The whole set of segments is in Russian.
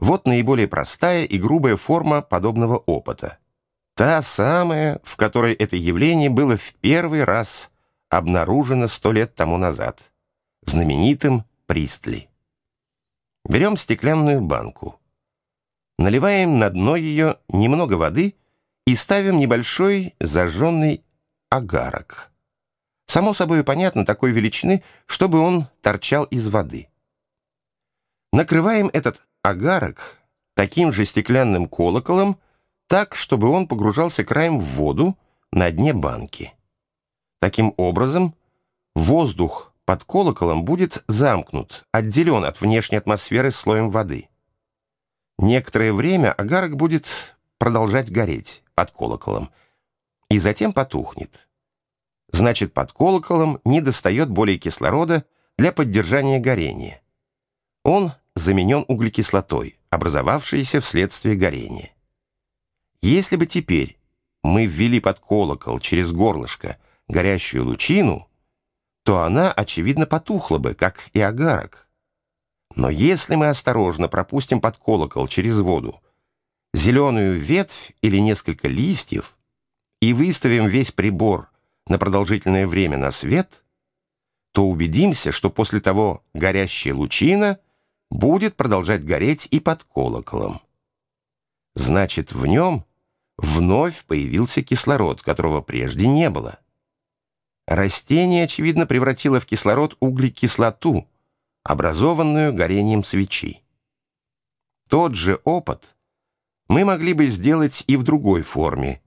Вот наиболее простая и грубая форма подобного опыта. Та самая, в которой это явление было в первый раз обнаружено сто лет тому назад, знаменитым Пристли. Берем стеклянную банку. Наливаем на дно ее немного воды и ставим небольшой зажженный агарок. Само собой понятно такой величины, чтобы он торчал из воды. Накрываем этот агарок таким же стеклянным колоколом, так, чтобы он погружался краем в воду на дне банки. Таким образом, воздух под колоколом будет замкнут, отделен от внешней атмосферы слоем воды. Некоторое время агарок будет продолжать гореть под колоколом и затем потухнет. Значит, под колоколом не достает более кислорода для поддержания горения. Он заменен углекислотой, образовавшейся вследствие горения. Если бы теперь мы ввели под колокол через горлышко горящую лучину, то она, очевидно, потухла бы, как и агарок. Но если мы осторожно пропустим под колокол через воду зеленую ветвь или несколько листьев и выставим весь прибор на продолжительное время на свет, то убедимся, что после того горящая лучина — будет продолжать гореть и под колоколом. Значит, в нем вновь появился кислород, которого прежде не было. Растение, очевидно, превратило в кислород углекислоту, образованную горением свечи. Тот же опыт мы могли бы сделать и в другой форме.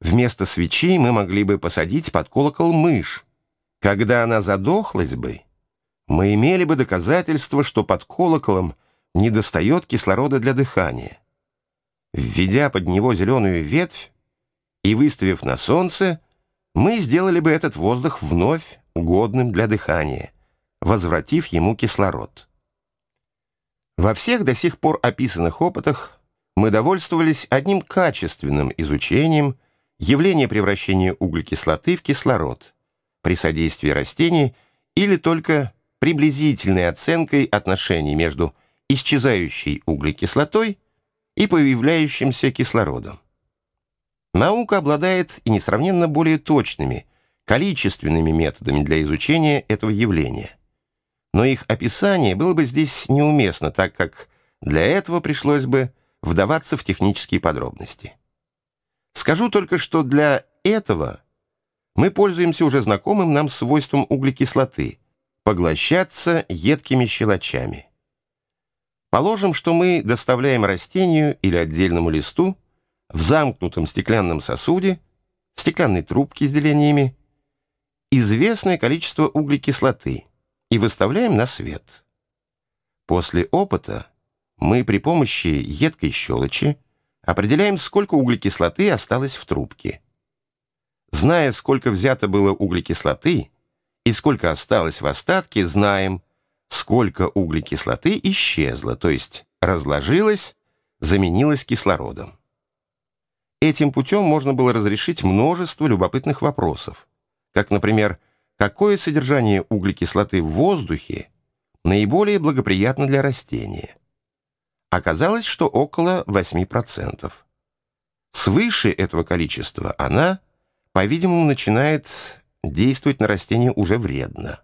Вместо свечи мы могли бы посадить под колокол мышь. Когда она задохлась бы, мы имели бы доказательство, что под колоколом недостает кислорода для дыхания. Введя под него зеленую ветвь и выставив на солнце, мы сделали бы этот воздух вновь годным для дыхания, возвратив ему кислород. Во всех до сих пор описанных опытах мы довольствовались одним качественным изучением явления превращения углекислоты в кислород при содействии растений или только приблизительной оценкой отношений между исчезающей углекислотой и появляющимся кислородом. Наука обладает и несравненно более точными, количественными методами для изучения этого явления. Но их описание было бы здесь неуместно, так как для этого пришлось бы вдаваться в технические подробности. Скажу только, что для этого мы пользуемся уже знакомым нам свойством углекислоты – поглощаться едкими щелочами. Положим, что мы доставляем растению или отдельному листу в замкнутом стеклянном сосуде, стеклянной трубке с делениями, известное количество углекислоты и выставляем на свет. После опыта мы при помощи едкой щелочи определяем, сколько углекислоты осталось в трубке. Зная, сколько взято было углекислоты, и сколько осталось в остатке, знаем, сколько углекислоты исчезло, то есть разложилось, заменилось кислородом. Этим путем можно было разрешить множество любопытных вопросов, как, например, какое содержание углекислоты в воздухе наиболее благоприятно для растения. Оказалось, что около 8%. Свыше этого количества она, по-видимому, начинает действовать на растение уже вредно.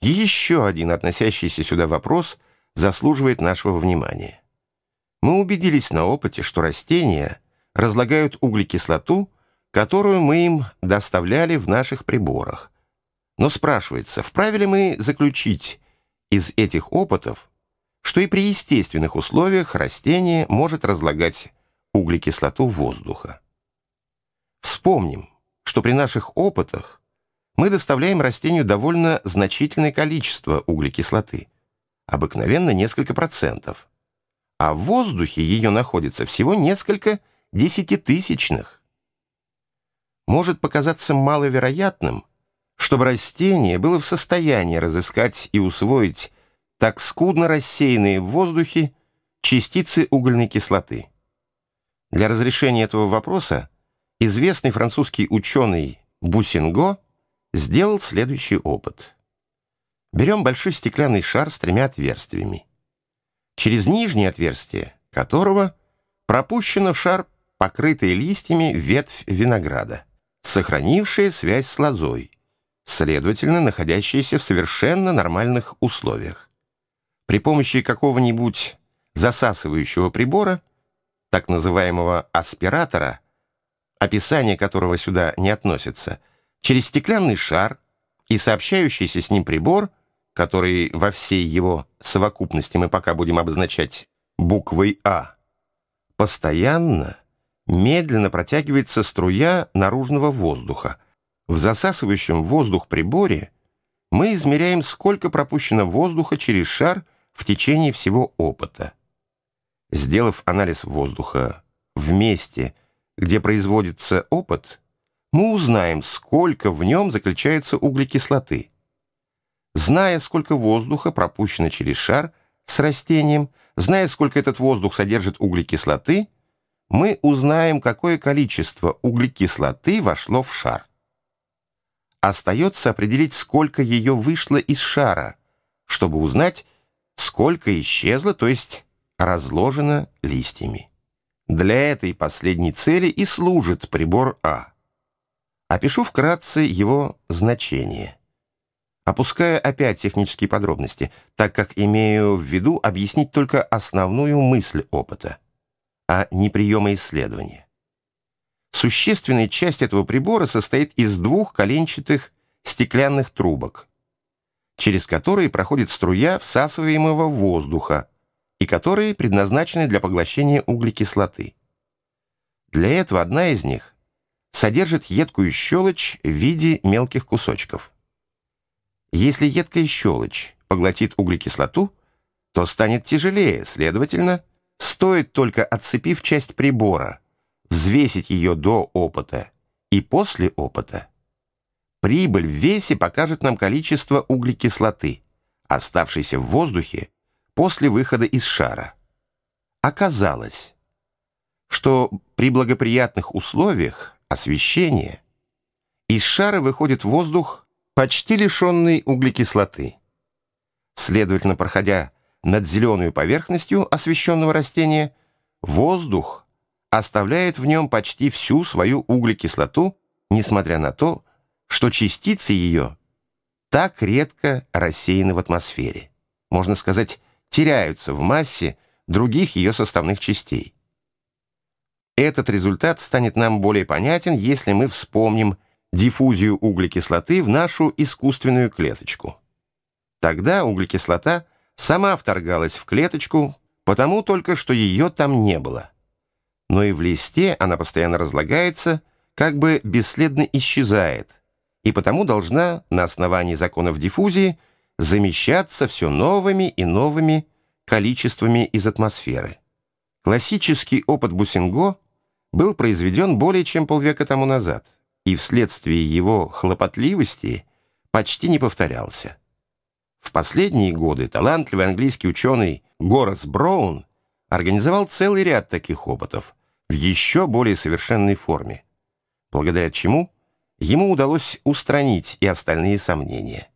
Еще один относящийся сюда вопрос заслуживает нашего внимания. Мы убедились на опыте, что растения разлагают углекислоту, которую мы им доставляли в наших приборах. Но спрашивается, вправе ли мы заключить из этих опытов, что и при естественных условиях растение может разлагать углекислоту воздуха? Вспомним, что при наших опытах мы доставляем растению довольно значительное количество углекислоты, обыкновенно несколько процентов, а в воздухе ее находится всего несколько десятитысячных. Может показаться маловероятным, чтобы растение было в состоянии разыскать и усвоить так скудно рассеянные в воздухе частицы угольной кислоты. Для разрешения этого вопроса известный французский ученый Бусинго сделал следующий опыт. Берем большой стеклянный шар с тремя отверстиями. через нижнее отверстие которого пропущена в шар покрытая листьями ветвь винограда, сохранившая связь с лозой, следовательно, находящаяся в совершенно нормальных условиях. При помощи какого-нибудь засасывающего прибора, так называемого аспиратора, описание которого сюда не относится, через стеклянный шар и сообщающийся с ним прибор, который во всей его совокупности мы пока будем обозначать буквой «А», постоянно, медленно протягивается струя наружного воздуха. В засасывающем воздух приборе мы измеряем, сколько пропущено воздуха через шар в течение всего опыта. Сделав анализ воздуха в месте, где производится опыт, мы узнаем, сколько в нем заключается углекислоты. Зная, сколько воздуха пропущено через шар с растением, зная, сколько этот воздух содержит углекислоты, мы узнаем, какое количество углекислоты вошло в шар. Остается определить, сколько ее вышло из шара, чтобы узнать, сколько исчезло, то есть разложено листьями. Для этой последней цели и служит прибор А. Опишу вкратце его значение. Опуская опять технические подробности, так как имею в виду объяснить только основную мысль опыта, а не приемы исследования. Существенная часть этого прибора состоит из двух коленчатых стеклянных трубок, через которые проходит струя всасываемого воздуха, и которые предназначены для поглощения углекислоты. Для этого одна из них содержит едкую щелочь в виде мелких кусочков. Если едкая щелочь поглотит углекислоту, то станет тяжелее, следовательно, стоит только отцепив часть прибора, взвесить ее до опыта и после опыта. Прибыль в весе покажет нам количество углекислоты, оставшейся в воздухе после выхода из шара. Оказалось, что при благоприятных условиях освещения из шара выходит воздух, почти лишенный углекислоты. Следовательно, проходя над зеленой поверхностью освещенного растения, воздух оставляет в нем почти всю свою углекислоту, несмотря на то, что частицы ее так редко рассеяны в атмосфере. Можно сказать, теряются в массе других ее составных частей. Этот результат станет нам более понятен, если мы вспомним диффузию углекислоты в нашу искусственную клеточку. Тогда углекислота сама вторгалась в клеточку, потому только что ее там не было. Но и в листе она постоянно разлагается, как бы бесследно исчезает, и потому должна на основании законов диффузии замещаться все новыми и новыми количествами из атмосферы. Классический опыт Бусинго был произведен более чем полвека тому назад и вследствие его хлопотливости почти не повторялся. В последние годы талантливый английский ученый Горас Браун организовал целый ряд таких опытов в еще более совершенной форме, благодаря чему ему удалось устранить и остальные сомнения.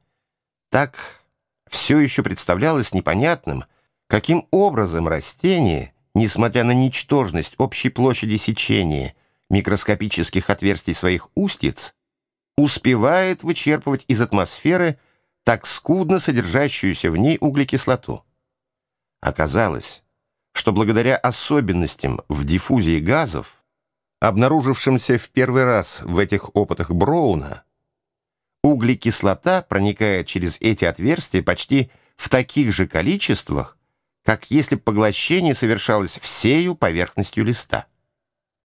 Так все еще представлялось непонятным, каким образом растение, несмотря на ничтожность общей площади сечения микроскопических отверстий своих устиц, успевает вычерпывать из атмосферы так скудно содержащуюся в ней углекислоту. Оказалось, что благодаря особенностям в диффузии газов, обнаружившимся в первый раз в этих опытах Броуна, Углекислота проникает через эти отверстия почти в таких же количествах, как если поглощение совершалось всею поверхностью листа.